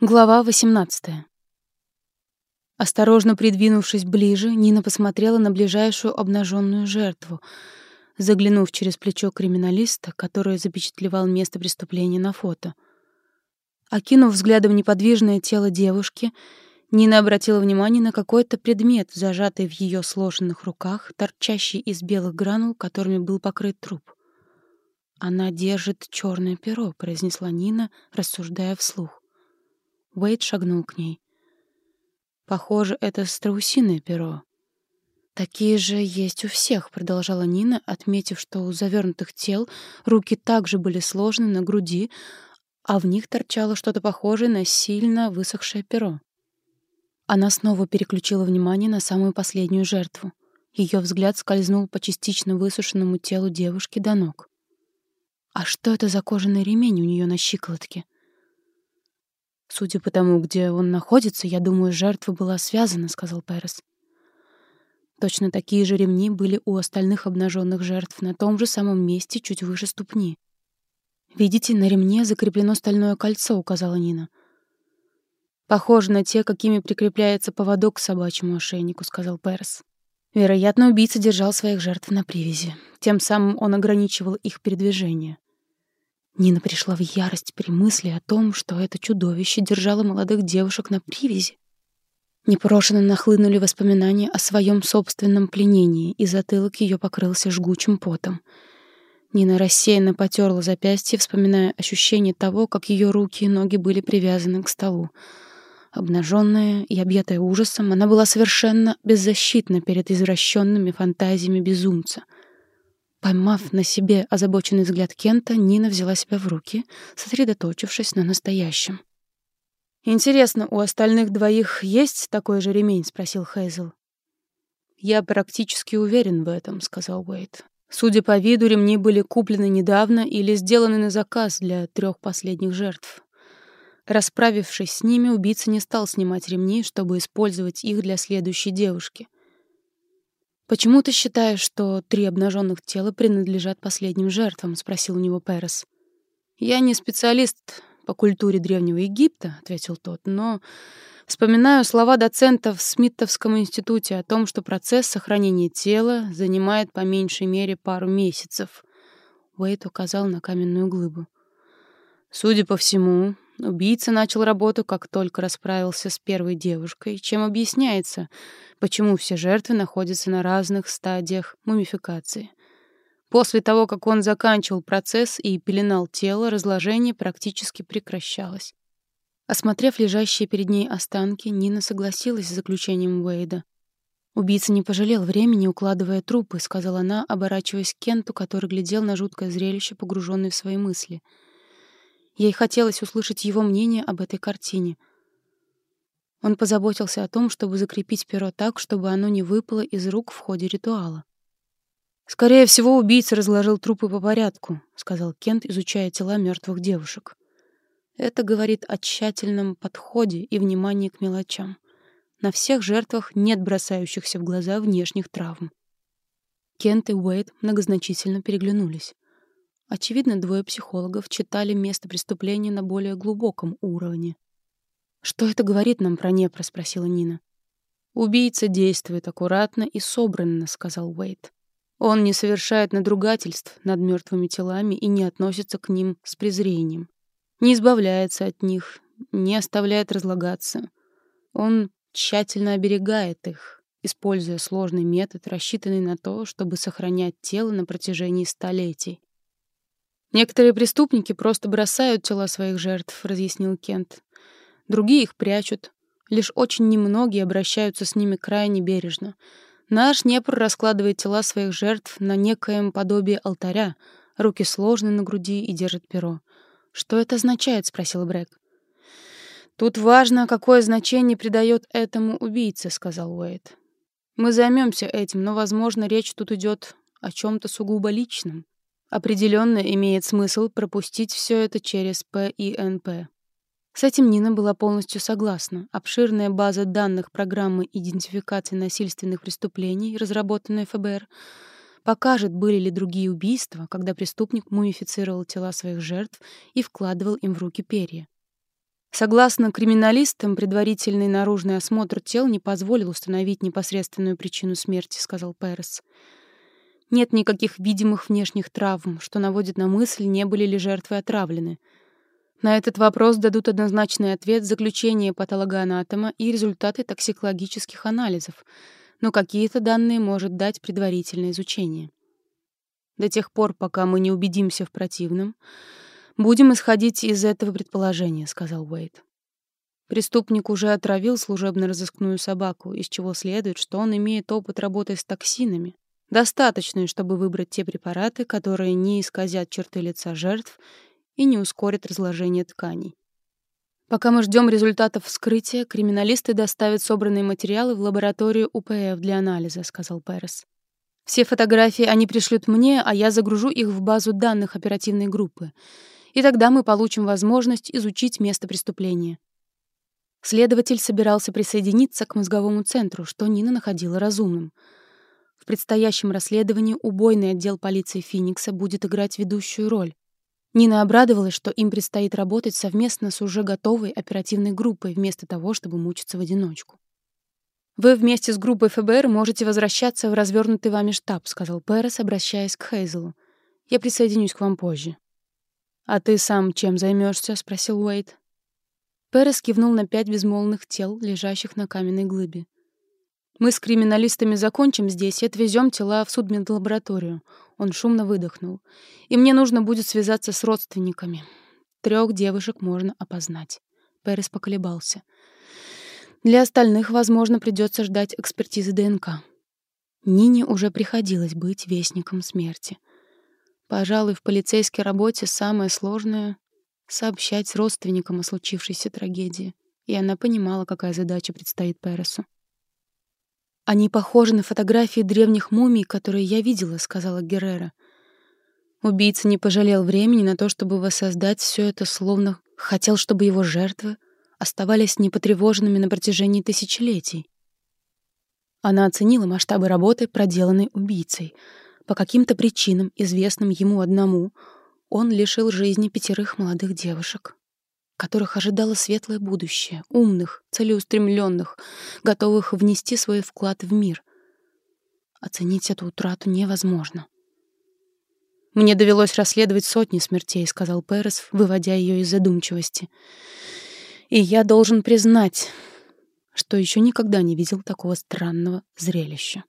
Глава 18. Осторожно придвинувшись ближе, Нина посмотрела на ближайшую обнаженную жертву, заглянув через плечо криминалиста, который запечатлевал место преступления на фото. Окинув взглядом неподвижное тело девушки, Нина обратила внимание на какой-то предмет, зажатый в ее сложенных руках, торчащий из белых гранул, которыми был покрыт труп. «Она держит черное перо», — произнесла Нина, рассуждая вслух. Уэйд шагнул к ней. «Похоже, это страусиное перо». «Такие же есть у всех», — продолжала Нина, отметив, что у завернутых тел руки также были сложены на груди, а в них торчало что-то похожее на сильно высохшее перо. Она снова переключила внимание на самую последнюю жертву. Ее взгляд скользнул по частично высушенному телу девушки до ног. «А что это за кожаный ремень у нее на щиколотке?» «Судя по тому, где он находится, я думаю, жертва была связана», — сказал Перес. Точно такие же ремни были у остальных обнаженных жертв на том же самом месте, чуть выше ступни. «Видите, на ремне закреплено стальное кольцо», — указала Нина. «Похоже на те, какими прикрепляется поводок к собачьему ошейнику», — сказал Перес. Вероятно, убийца держал своих жертв на привязи. Тем самым он ограничивал их передвижение. Нина пришла в ярость при мысли о том, что это чудовище держало молодых девушек на привязи. Непрошено нахлынули воспоминания о своем собственном пленении, и затылок ее покрылся жгучим потом. Нина рассеянно потерла запястье, вспоминая ощущение того, как ее руки и ноги были привязаны к столу. Обнаженная и объятая ужасом, она была совершенно беззащитна перед извращенными фантазиями безумца — Поймав на себе озабоченный взгляд Кента, Нина взяла себя в руки, сосредоточившись на настоящем. «Интересно, у остальных двоих есть такой же ремень?» — спросил Хейзел. «Я практически уверен в этом», — сказал Уэйд. «Судя по виду, ремни были куплены недавно или сделаны на заказ для трех последних жертв. Расправившись с ними, убийца не стал снимать ремни, чтобы использовать их для следующей девушки — «Почему ты считаешь, что три обнаженных тела принадлежат последним жертвам?» — спросил у него Перес. «Я не специалист по культуре Древнего Египта», — ответил тот, «но вспоминаю слова доцента в Смиттовском институте о том, что процесс сохранения тела занимает по меньшей мере пару месяцев». Уэйт указал на каменную глыбу. «Судя по всему, Убийца начал работу, как только расправился с первой девушкой, чем объясняется, почему все жертвы находятся на разных стадиях мумификации. После того, как он заканчивал процесс и пеленал тело, разложение практически прекращалось. Осмотрев лежащие перед ней останки, Нина согласилась с заключением Уэйда. «Убийца не пожалел времени, укладывая трупы», — сказала она, оборачиваясь к Кенту, который глядел на жуткое зрелище, погруженный в свои мысли — Ей хотелось услышать его мнение об этой картине. Он позаботился о том, чтобы закрепить перо так, чтобы оно не выпало из рук в ходе ритуала. «Скорее всего, убийца разложил трупы по порядку», — сказал Кент, изучая тела мертвых девушек. Это говорит о тщательном подходе и внимании к мелочам. На всех жертвах нет бросающихся в глаза внешних травм. Кент и Уэйд многозначительно переглянулись. Очевидно, двое психологов читали место преступления на более глубоком уровне. «Что это говорит нам про Непра?» — спросила Нина. «Убийца действует аккуратно и собранно», — сказал Уэйт. «Он не совершает надругательств над мертвыми телами и не относится к ним с презрением. Не избавляется от них, не оставляет разлагаться. Он тщательно оберегает их, используя сложный метод, рассчитанный на то, чтобы сохранять тело на протяжении столетий. «Некоторые преступники просто бросают тела своих жертв», — разъяснил Кент. «Другие их прячут. Лишь очень немногие обращаются с ними крайне бережно. Наш Днепр раскладывает тела своих жертв на некоем подобие алтаря, руки сложены на груди и держит перо. «Что это означает?» — спросил Брэк. «Тут важно, какое значение придает этому убийце», — сказал Уэйд. «Мы займемся этим, но, возможно, речь тут идет о чем-то сугубо личном. Определенно имеет смысл пропустить все это через ПИНП. С этим Нина была полностью согласна. Обширная база данных программы идентификации насильственных преступлений, разработанная ФБР, покажет, были ли другие убийства, когда преступник мумифицировал тела своих жертв и вкладывал им в руки перья. Согласно криминалистам, предварительный наружный осмотр тел не позволил установить непосредственную причину смерти, сказал Перес. Нет никаких видимых внешних травм, что наводит на мысль, не были ли жертвы отравлены. На этот вопрос дадут однозначный ответ заключение патологоанатома и результаты токсикологических анализов, но какие-то данные может дать предварительное изучение. До тех пор, пока мы не убедимся в противном, будем исходить из этого предположения, сказал Уэйд. Преступник уже отравил служебно-розыскную собаку, из чего следует, что он имеет опыт работы с токсинами, достаточный, чтобы выбрать те препараты, которые не исказят черты лица жертв и не ускорят разложение тканей. Пока мы ждем результатов вскрытия, криминалисты доставят собранные материалы в лабораторию УПФ для анализа, сказал Перес. Все фотографии они пришлют мне, а я загружу их в базу данных оперативной группы. И тогда мы получим возможность изучить место преступления. Следователь собирался присоединиться к мозговому центру, что Нина находила разумным. Предстоящем расследовании убойный отдел полиции Финикса будет играть ведущую роль. Нина обрадовалась, что им предстоит работать совместно с уже готовой оперативной группой, вместо того, чтобы мучиться в одиночку. «Вы вместе с группой ФБР можете возвращаться в развернутый вами штаб», — сказал Перес, обращаясь к Хейзелу. «Я присоединюсь к вам позже». «А ты сам чем займешься? спросил Уэйд. Перес кивнул на пять безмолвных тел, лежащих на каменной глыбе. «Мы с криминалистами закончим здесь и отвезем тела в судмедлабораторию. Он шумно выдохнул. «И мне нужно будет связаться с родственниками. Трех девушек можно опознать». Перес поколебался. «Для остальных, возможно, придется ждать экспертизы ДНК». Нине уже приходилось быть вестником смерти. Пожалуй, в полицейской работе самое сложное — сообщать родственникам о случившейся трагедии. И она понимала, какая задача предстоит Пересу. «Они похожи на фотографии древних мумий, которые я видела», — сказала Геррера. Убийца не пожалел времени на то, чтобы воссоздать все это, словно хотел, чтобы его жертвы оставались непотревоженными на протяжении тысячелетий. Она оценила масштабы работы, проделанной убийцей. По каким-то причинам, известным ему одному, он лишил жизни пятерых молодых девушек которых ожидало светлое будущее, умных, целеустремленных, готовых внести свой вклад в мир. Оценить эту утрату невозможно. «Мне довелось расследовать сотни смертей», — сказал Перес, выводя ее из задумчивости. «И я должен признать, что еще никогда не видел такого странного зрелища».